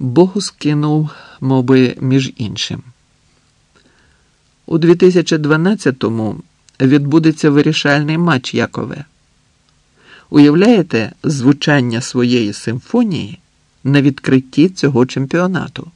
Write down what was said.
Богу скинув, моби, між іншим. У 2012-му відбудеться вирішальний матч Якове. Уявляєте звучання своєї симфонії на відкритті цього чемпіонату?